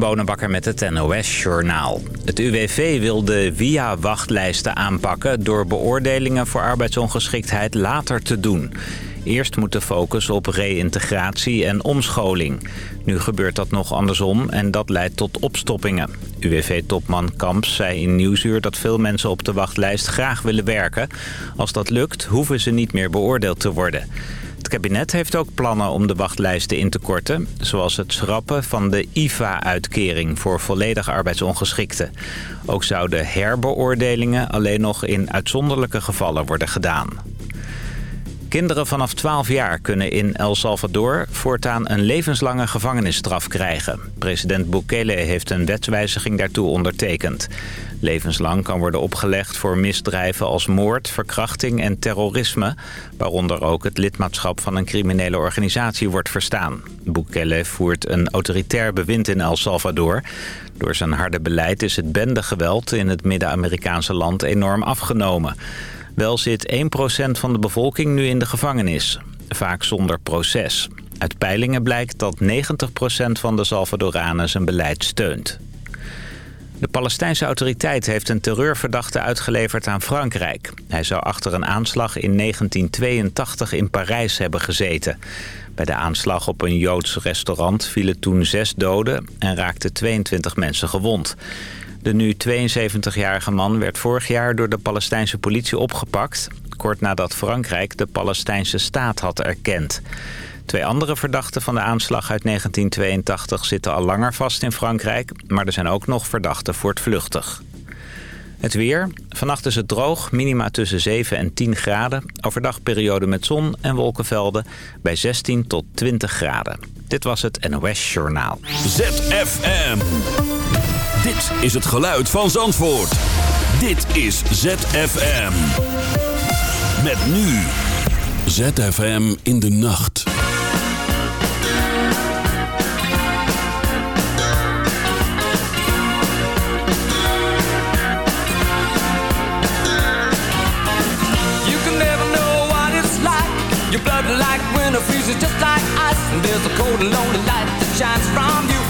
Bonenbakker met het NOS Journaal. Het UWV wil de via-wachtlijsten aanpakken... door beoordelingen voor arbeidsongeschiktheid later te doen. Eerst moet de focus op reïntegratie en omscholing. Nu gebeurt dat nog andersom en dat leidt tot opstoppingen. UWV-topman Kamps zei in Nieuwsuur dat veel mensen op de wachtlijst graag willen werken. Als dat lukt, hoeven ze niet meer beoordeeld te worden. Kabinet heeft ook plannen om de wachtlijsten in te korten... zoals het schrappen van de IVA-uitkering voor volledig arbeidsongeschikten. Ook zouden herbeoordelingen alleen nog in uitzonderlijke gevallen worden gedaan. Kinderen vanaf 12 jaar kunnen in El Salvador voortaan een levenslange gevangenisstraf krijgen. President Bukele heeft een wetswijziging daartoe ondertekend. Levenslang kan worden opgelegd voor misdrijven als moord, verkrachting en terrorisme... waaronder ook het lidmaatschap van een criminele organisatie wordt verstaan. Bukele voert een autoritair bewind in El Salvador. Door zijn harde beleid is het bendegeweld in het Midden-Amerikaanse land enorm afgenomen... Wel zit 1% van de bevolking nu in de gevangenis. Vaak zonder proces. Uit peilingen blijkt dat 90% van de Salvadoranen zijn beleid steunt. De Palestijnse autoriteit heeft een terreurverdachte uitgeleverd aan Frankrijk. Hij zou achter een aanslag in 1982 in Parijs hebben gezeten. Bij de aanslag op een Joods restaurant vielen toen zes doden en raakten 22 mensen gewond. De nu 72-jarige man werd vorig jaar door de Palestijnse politie opgepakt... kort nadat Frankrijk de Palestijnse staat had erkend. Twee andere verdachten van de aanslag uit 1982 zitten al langer vast in Frankrijk... maar er zijn ook nog verdachten voortvluchtig. Het weer. Vannacht is het droog, minima tussen 7 en 10 graden. Overdag periode met zon en wolkenvelden bij 16 tot 20 graden. Dit was het NOS Journaal. ZFM. Dit is het geluid van Zandvoort. Dit is ZFM. Met nu. ZFM in de nacht. You can never know what it's like. Your blood like winter freezes just like ice. And there's a cold and lonely light that shines from you.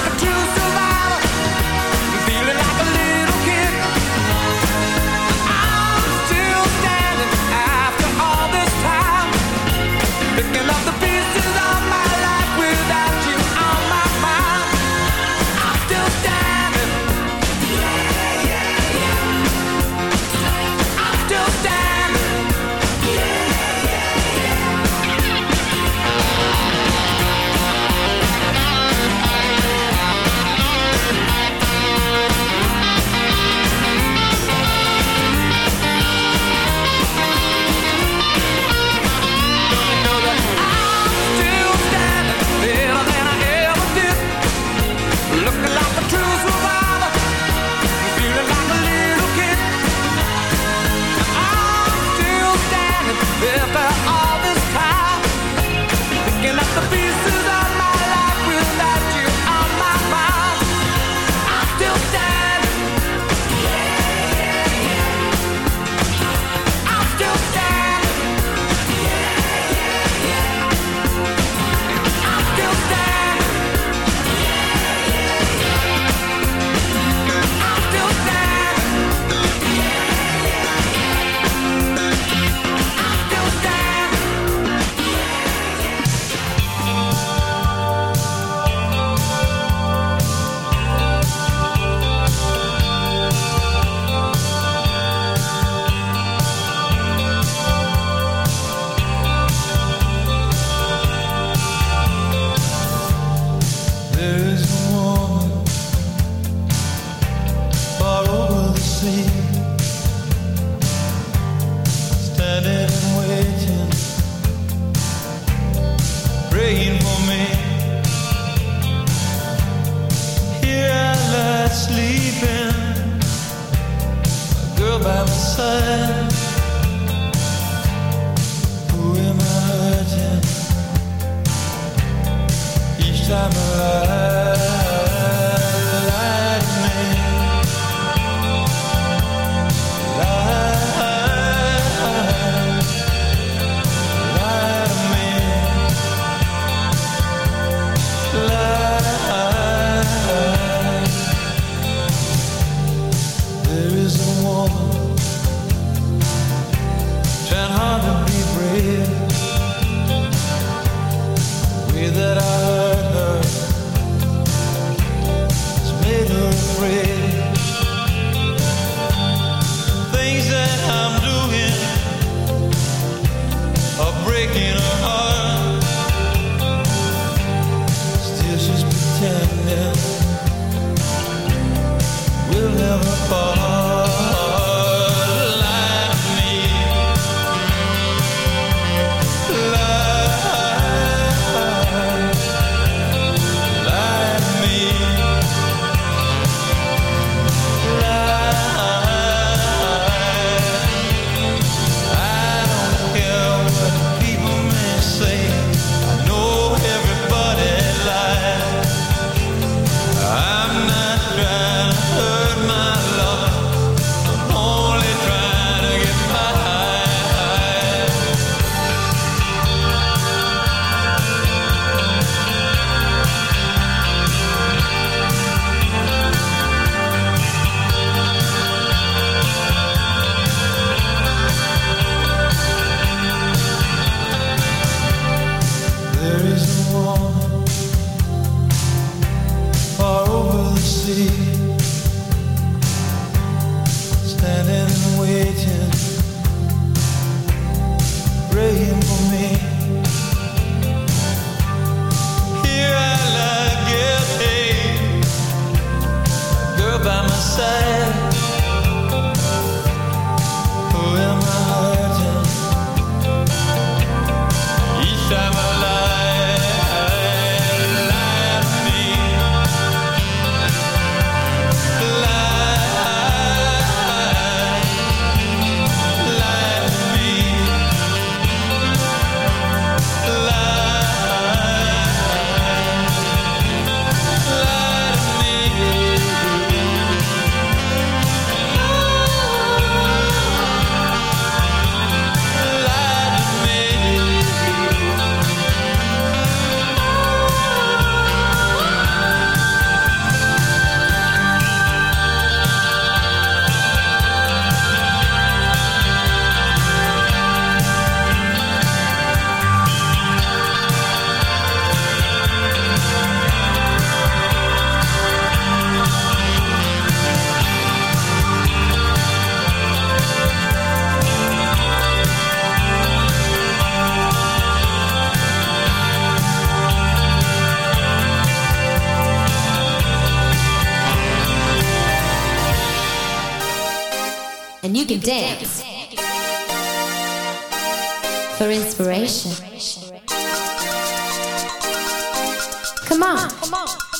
Come on. Come on.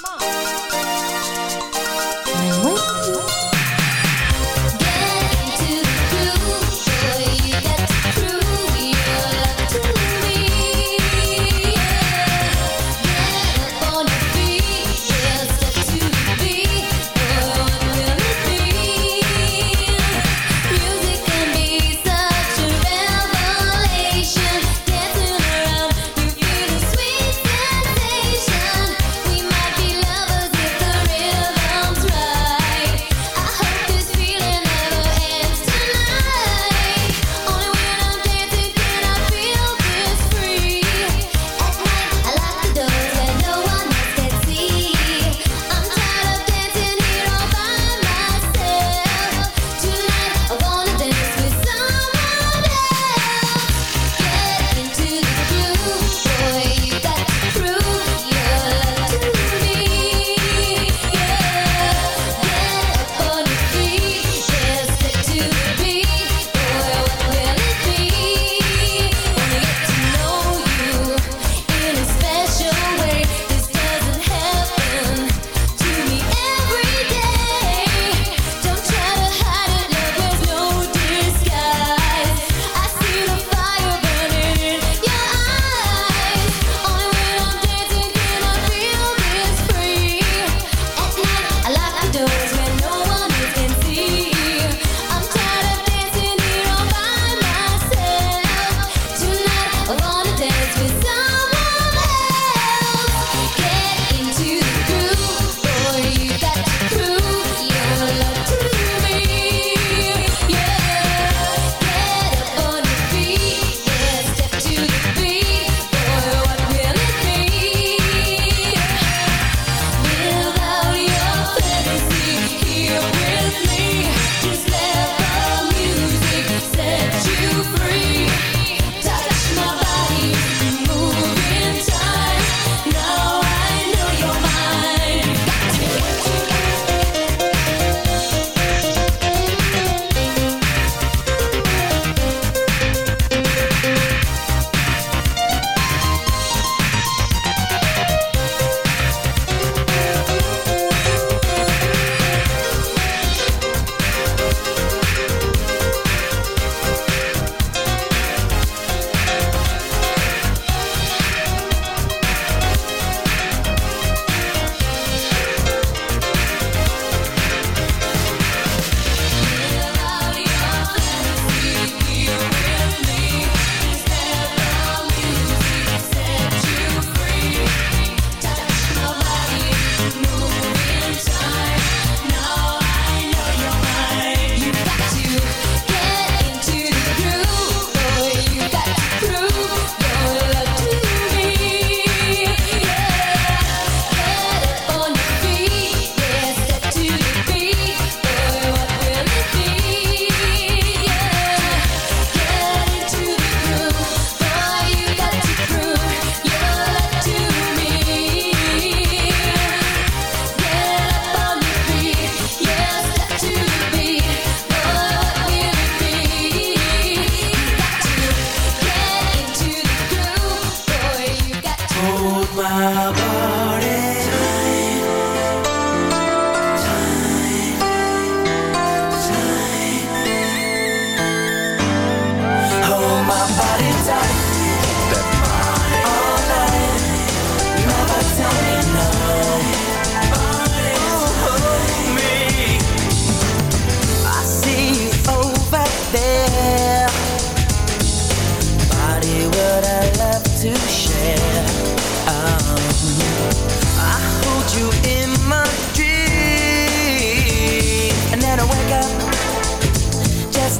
started.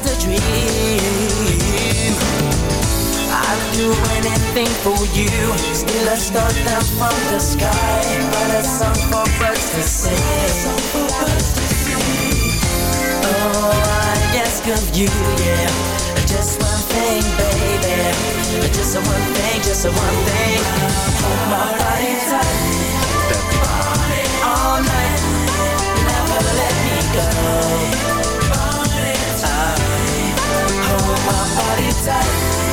Just a dream. I'd do anything for you. Still a star down from the sky, but a song for birds to sing. Oh, I ask of you, yeah. Just one thing, baby. Just one thing, just one thing. Hold my body tight. All night. Never let me go. My body tight.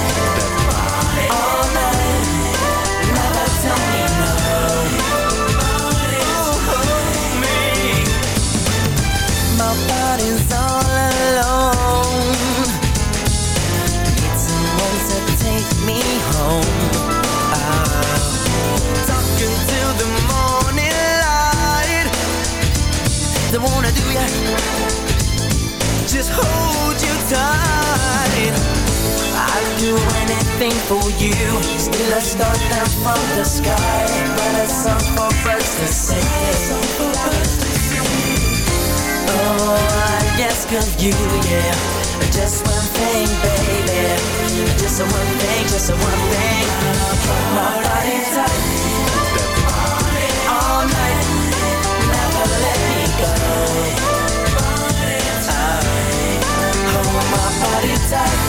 For you. Still a star down from the sky, but a song for birds to sing. Oh, I ask you, yeah. Just one thing, baby. Just one thing, just one thing. My body tight. All night. Never let me go. I hold my body tight.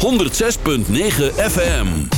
106.9 FM.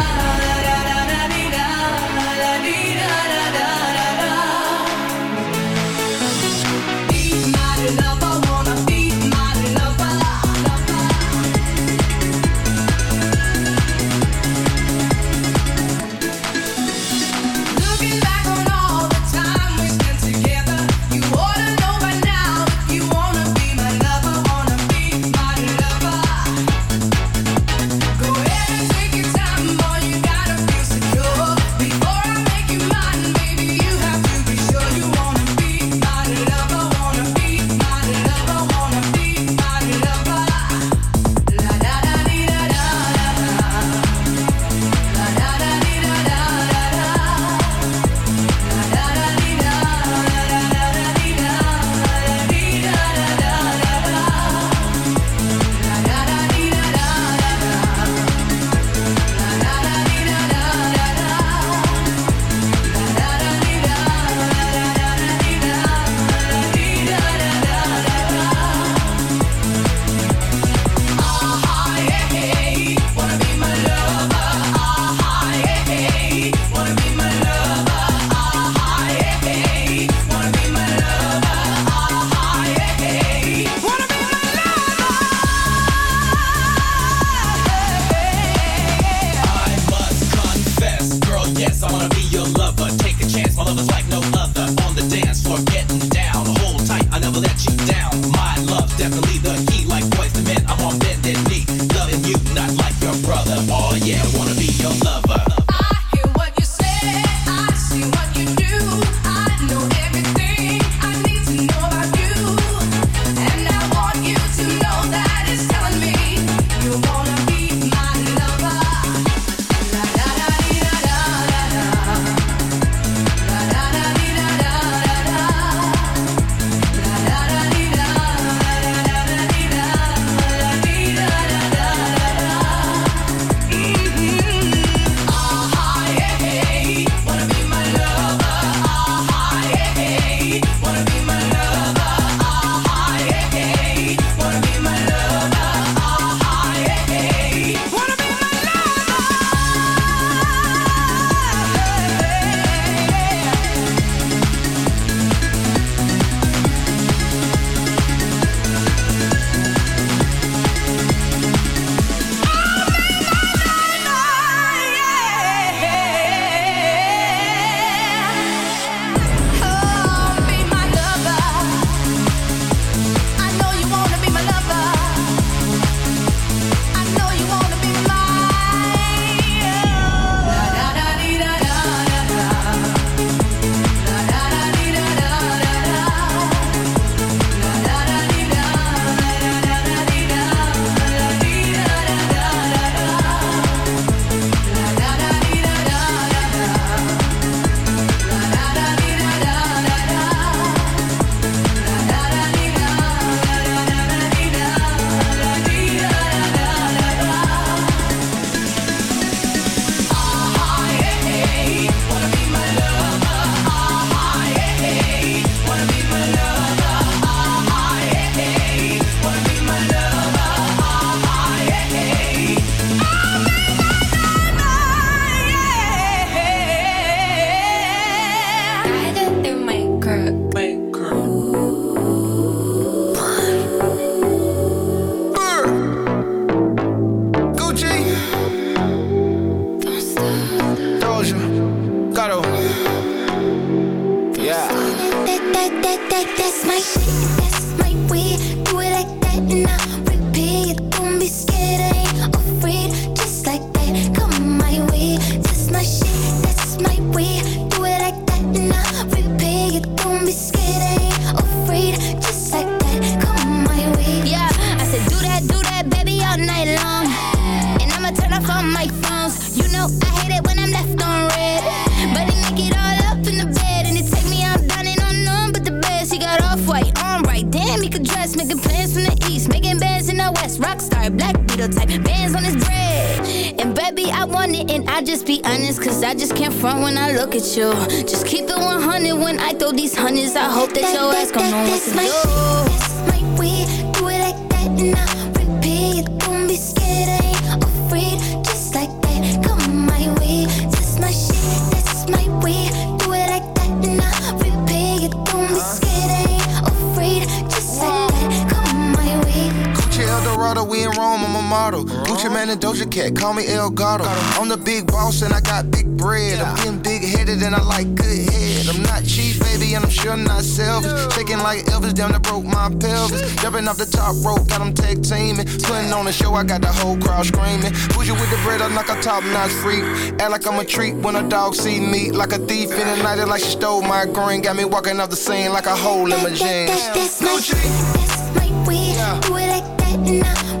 home, I'm a model. Gucci man and Doja Cat, call me El Gato. I'm the big boss and I got big bread. I'm getting big headed and I like good head. I'm not cheap, baby, and I'm sure not selfish. Taking like Elvis, down that broke my pelvis. Jumping off the top rope, got them tag teaming. Putting on the show, I got the whole crowd screaming. Bougie with the bread, I'm like a top notch freak. Act like I'm a treat when a dog see me. Like a thief in the night, it like she stole my green. Got me walking off the scene like a hole in my jeans. Gucci. That's my weed. Do it like that